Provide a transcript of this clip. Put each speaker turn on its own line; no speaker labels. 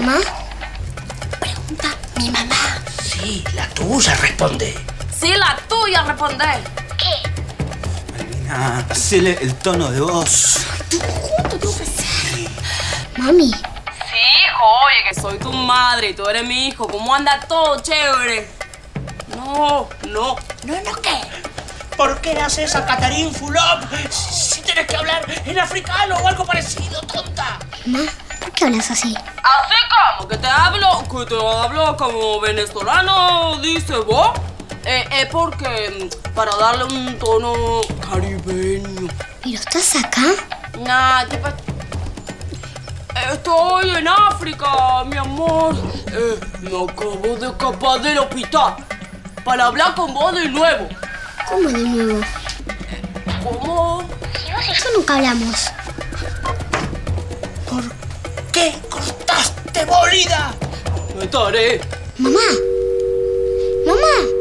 mamá? Pregunta mi mamá.
Sí, la tuya responde.
Sí, la tuya, responde.
¿Qué?
Malvina, hacele el tono de voz.
Mami,
Sí, hijo, oye, que soy tu madre y tú eres mi hijo. ¿Cómo anda todo chévere? No, no.
No, no, ¿qué? ¿Por qué haces a Catarín Fulop si, si tienes que hablar en africano o algo parecido, tonta?
mamá, ¿por qué hablas así?
Así como que te hablo, que te hablo como venezolano, dice vos. Eh, es porque mm, para darle un tono caribeño.
¿Pero estás acá?
Nah, ¿qué pa- Estoy en África, mi amor. Eh, me acabo de escapar del hospital para hablar con vos de nuevo.
¿Cómo de nuevo?
¿Cómo?
Si vos y yo nunca hablamos.
¿Por qué cortaste, bolida?
Me estaré.
Mamá. Mamá.